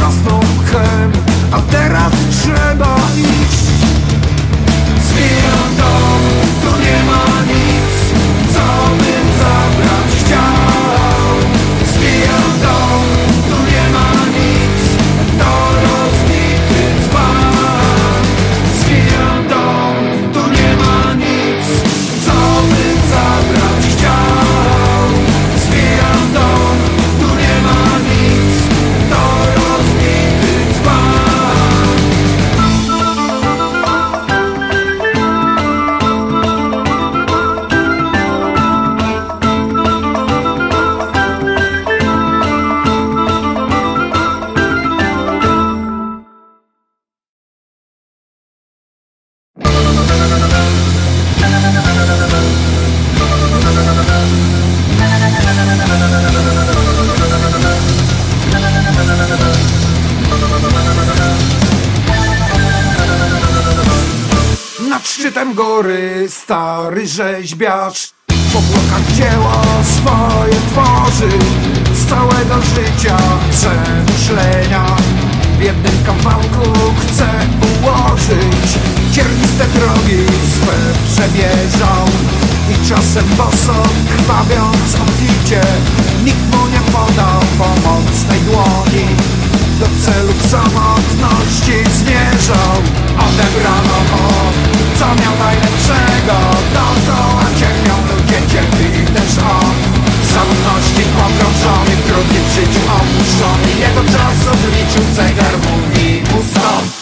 rosną chem A teraz trzeba iść. rzeźbiarz. W obłokach dzieło swoje tworzy Z całego życia przemyślenia. W jednym kawałku chce ułożyć Cierniste drogi swe przebieżał I czasem boso krwawiąc obficie Nikt mu nie podał pomocnej dłoni. Do celów samotności zmierzał Odebrano mu co miał najlepszego? Dookoła ciemią ludzie cierpi i też on. W samotności pogrążony, w trudnym życiu opuszczony Jego czas odliczył zegar, mówi mu stop.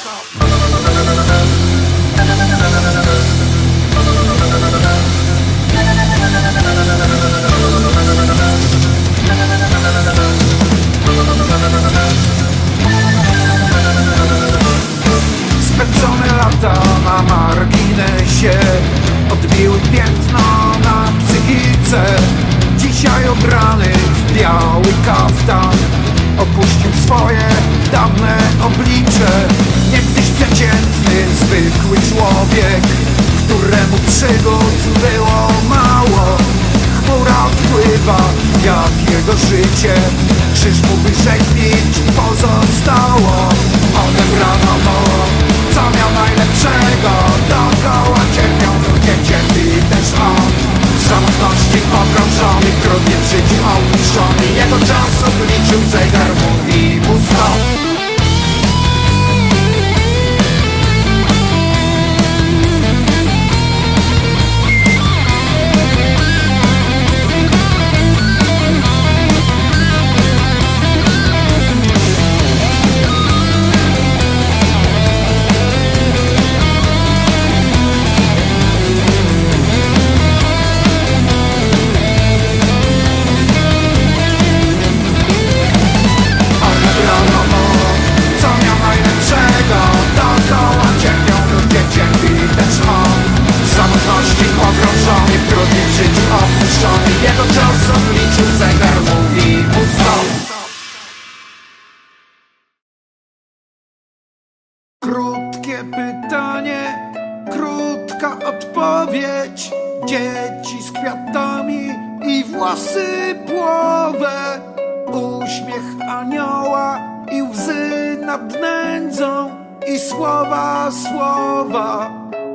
anioła i łzy nad nędzą i słowa, słowa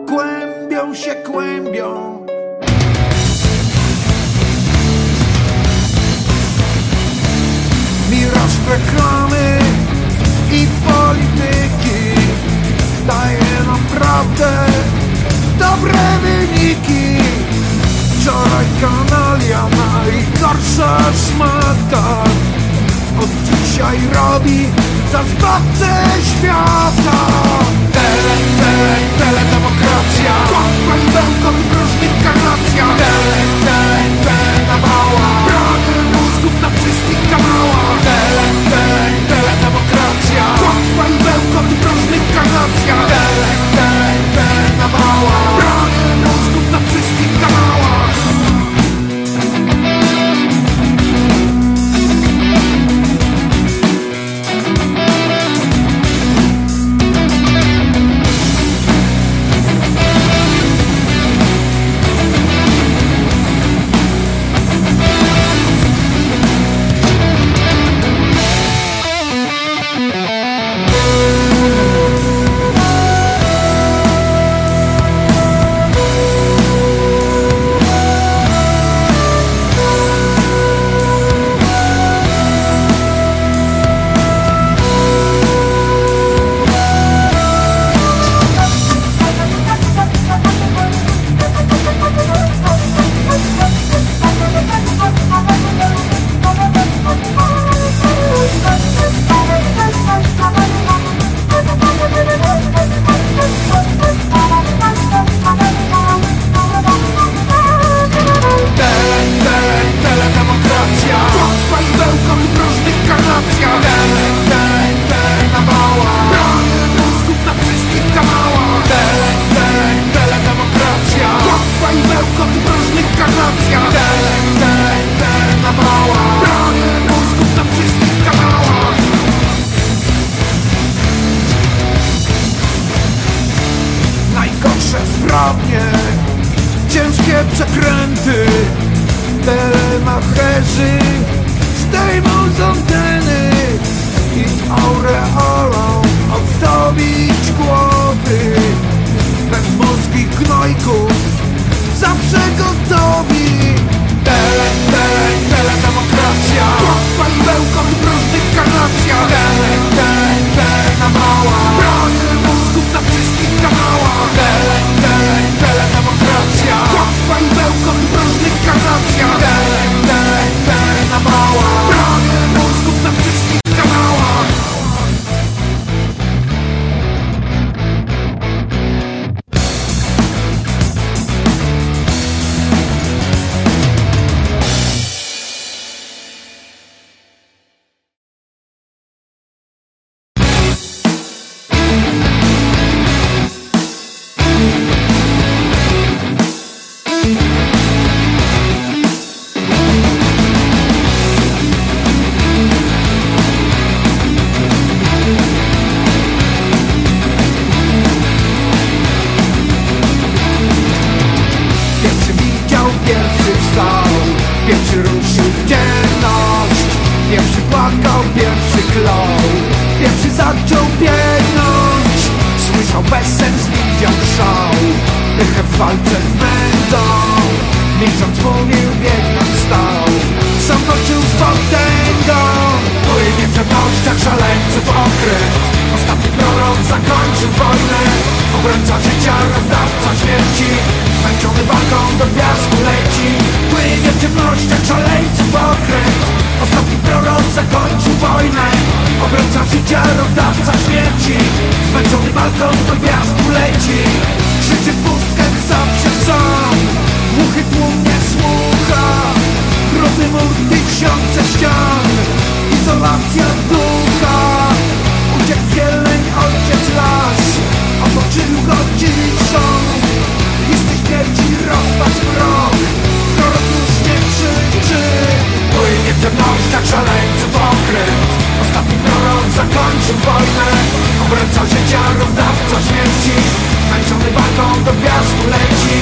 kłębią się, kłębią. Miraż reklamy i polityki daje nam prawdę, dobre wyniki. Wczoraj kanalia najgorsza szmata od dzisiaj robi za zbawcę świata. Tele, tele, teledemokracja. Kłamstwa i bełkot w różnych karnacjach Tele, tele, tele nawała Brany mózgów na wszystkich kanałach. Tele, tele, teledemokracja Kłamstwa i bełkot w różnych karnacjach Tele, tele, tele nawała walce z mędą Milcząc mówił, biegnąc stał Sam walczył z potęgą. Płynie w ciemnościach szaleńców okręt. Ostatni prorok zakończył wojnę. Obrońca życia, rozdawca śmierci. Zmęczony walką do gwiazd leci. Płynie w ciemnościach szaleńców okręt. Ostatni prorok zakończył wojnę. Obrońca życia, rozdawca śmierci. Zmęczony walką do gwiazd leci. Krzyczy w Głuchy tłum nie słucha mur tysiące ścian. Izolacja ducha Uciekł zieleń, ojciec las. Otoczył go sąd? Listy śmierci, rozpacz mrok. Prorok już nie krzyczy. Płynie w ciemnościach szaleńców okręt. Ostatni prorok zakończył wojnę. Obrońca życia, rozdawca śmierci. Zmęczony walką do gwiazd leci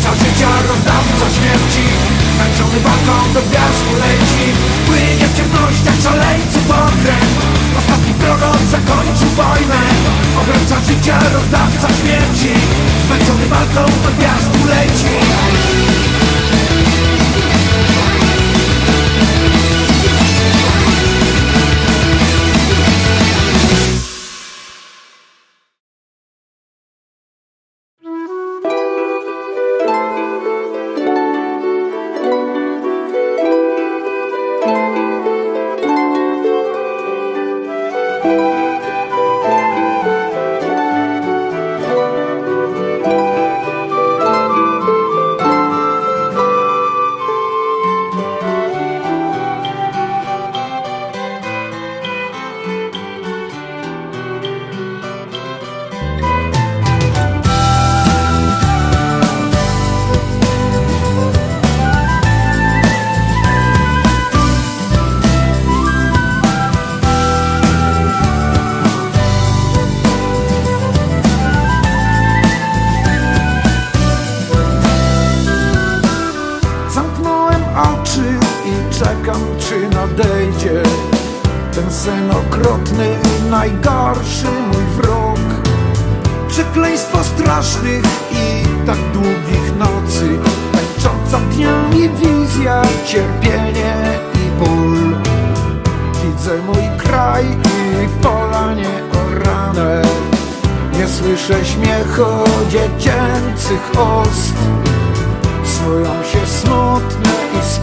Ojca życia, rozdawca śmierci. Zmęczony walką do piasku leci Płynie w ciemnościach szaleńców okręt Ostatni prorok zakończył wojnę. Obrońca życia, rozdawca śmierci. Zmęczony walką do piasku leci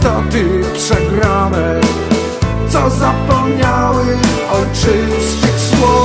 istoty przegrane? Co zapomniały ojczystych słów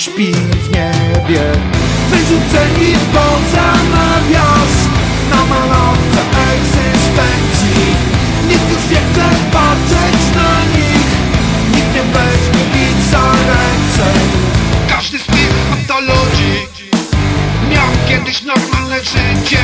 śpi w niebie. Wyrzuceni poza nawias. Na malowce egzystencji. Nikt już nie chce patrzeć na nich. Nikt nie weźmie ich za ręce. Każdy z tych patologii Miał kiedyś normalne życie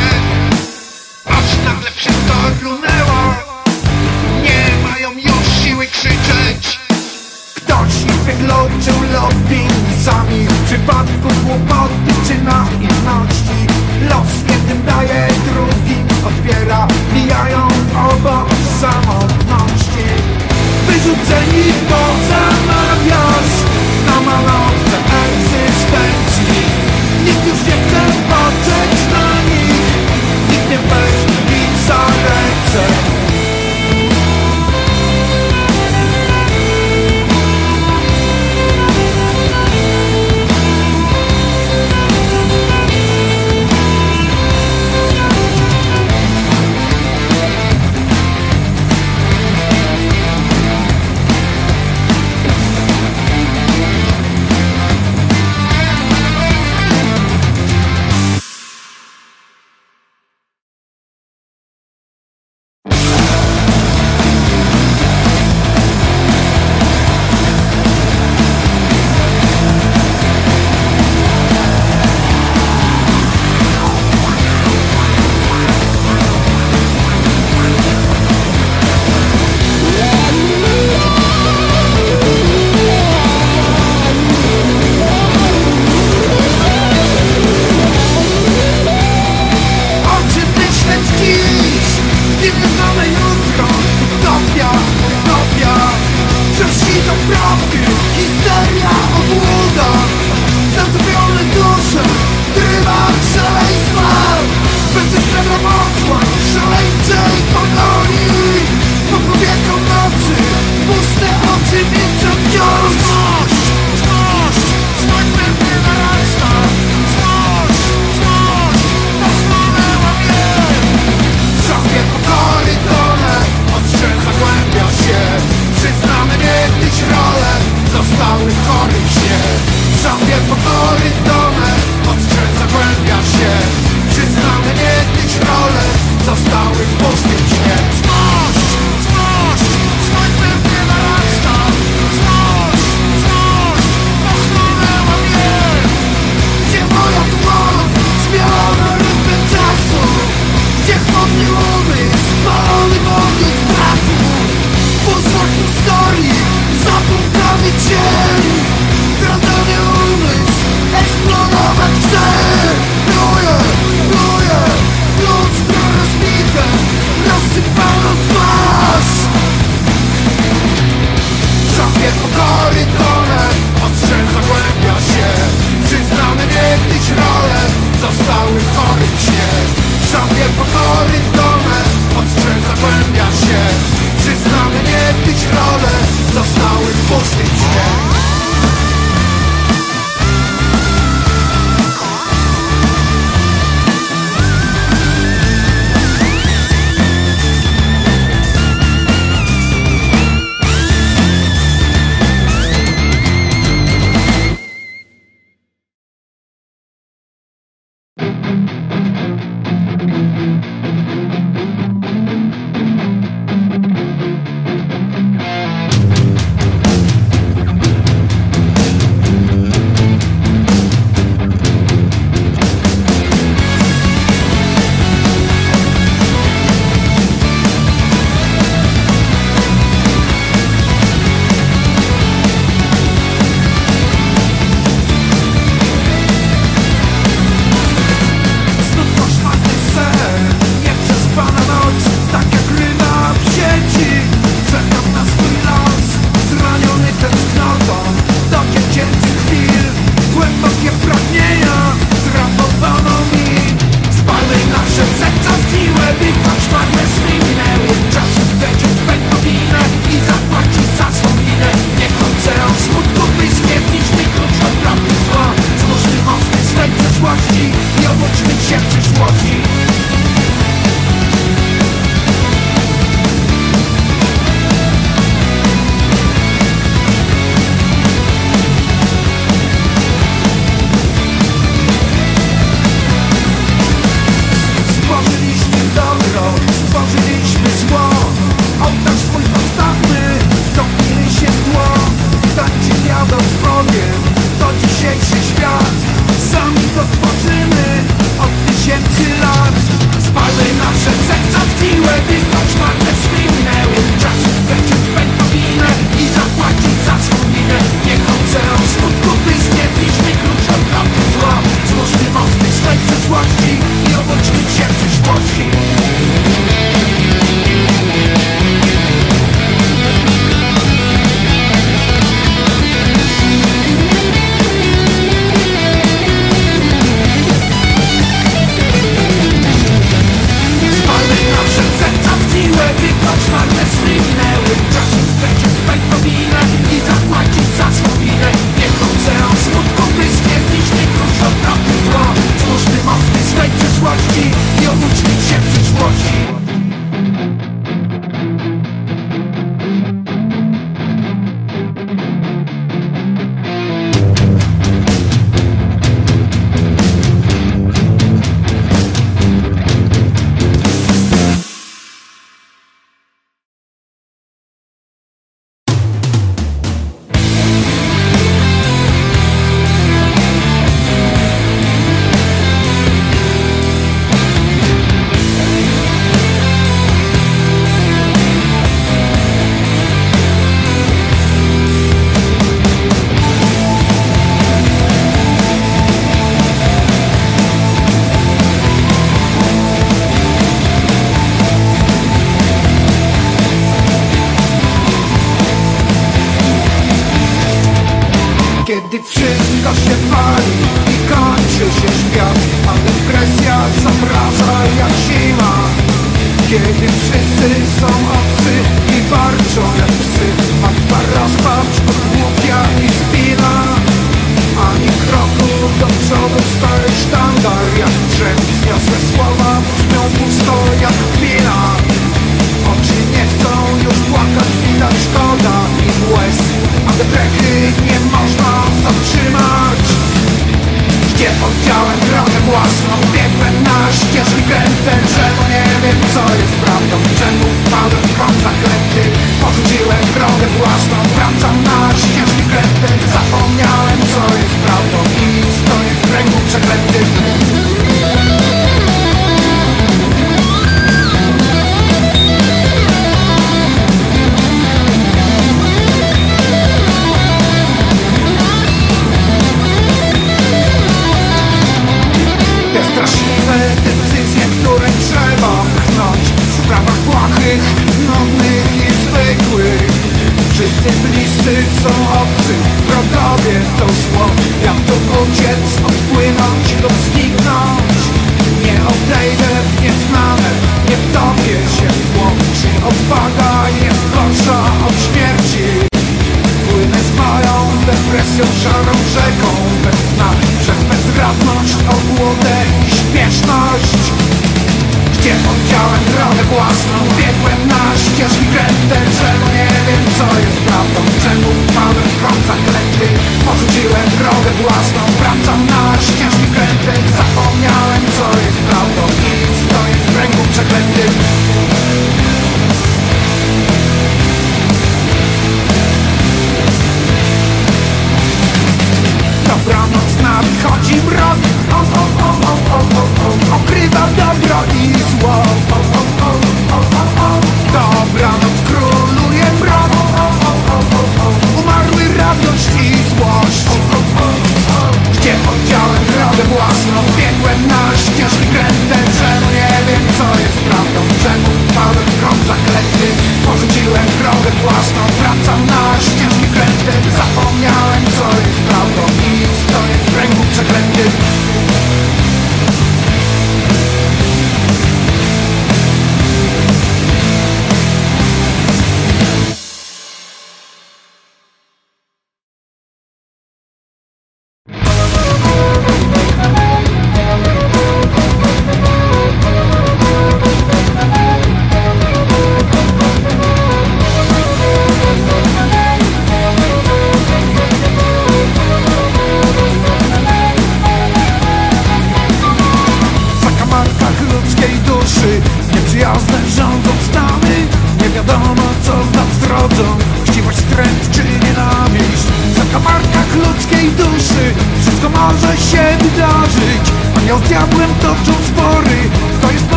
to this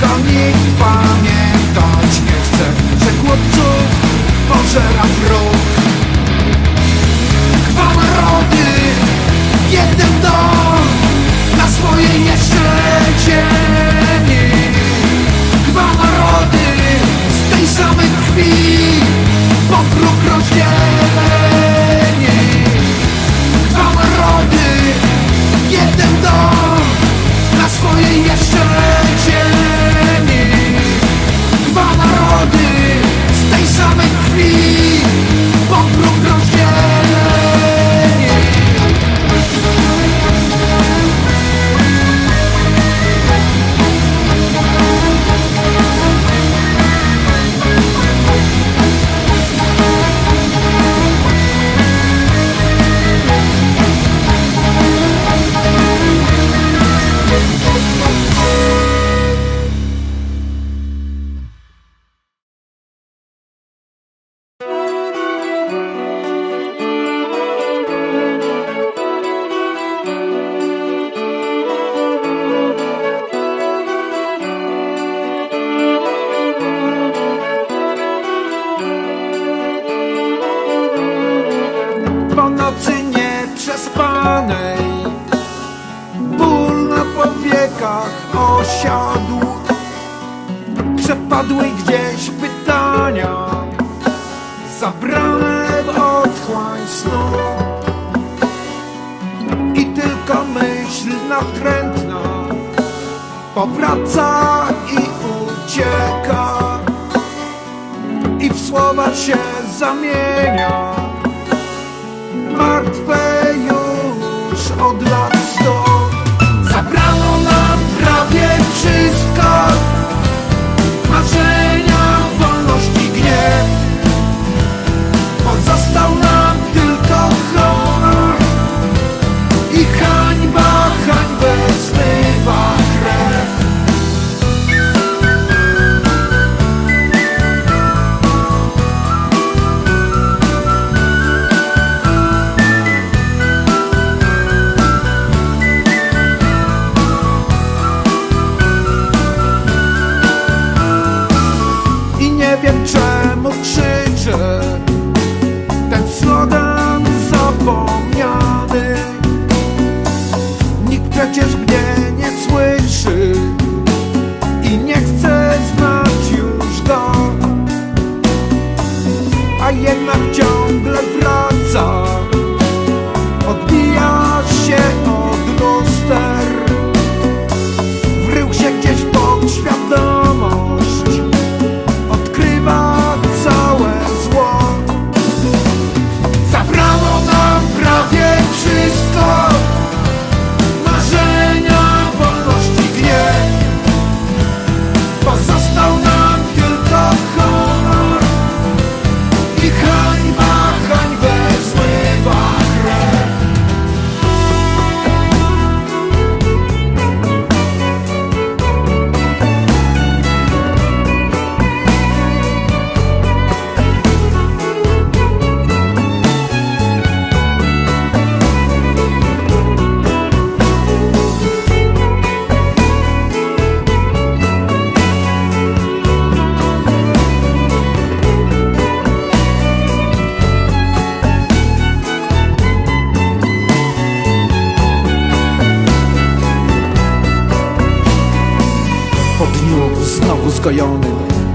to nikt pamiętać nie chce Że chłopców pożera wróg. Dwa narody, jeden dom Na swojej nieszczęście Dwa narody z tej samej krwi Pokrót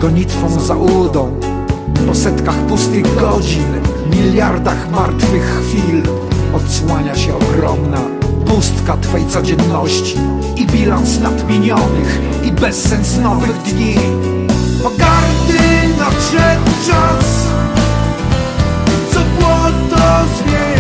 Gonitwą za udą. Po setkach pustych godzin Miliardach martwych chwil Odsłania się ogromna pustka Twej codzienności I bilans nadminionych I bezsens nowych dni. Pogardy nadszedł czas Co było to zmieni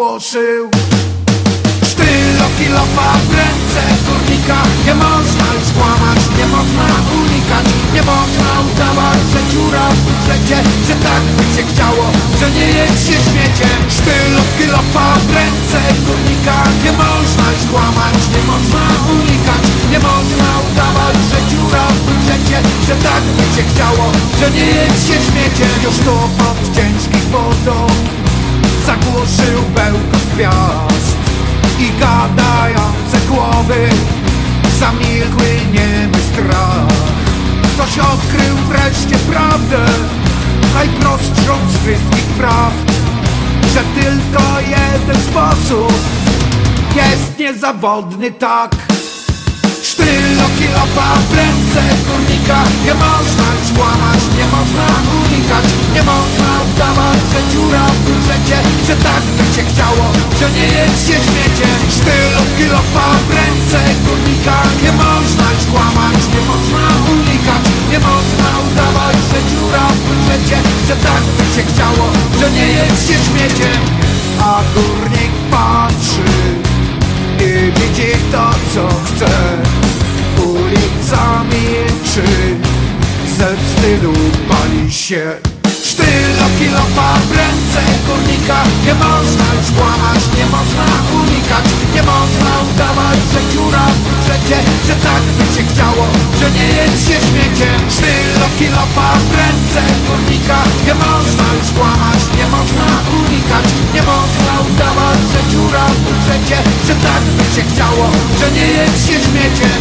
Você. Odkrył wreszcie prawdę Najprostszą z wszystkich prawd Że tylko jeden sposób Jest niezawodny tak Sztylo kilofa w ręce górnika Nie można już kłamać, nie można unikać. Nie można udawać, że dziura w budżecie Że tak by się chciało, że nie jest się śmieciem Sztylo kilofa w ręce górnika Nie można już kłamać, nie można unikać. Nie można udawać, że dziura w budżecie Że tak by się chciało, że nie jest się śmieciem A górnik patrzy i widzi to co chce Ulica milczy Ze wstydu pali się. Sztylo kilofa w ręce górnika. Nie można już kłamać, nie można unikać. Nie można udawać, że dziura w budżecie Że tak by się chciało, że nie jest się śmieciem. Sztylo kilofa w ręce górnika. Nie można już kłamać, nie można unikać. Nie można udawać, że dziura w budżecie Że tak by się chciało, że nie jest się śmieciem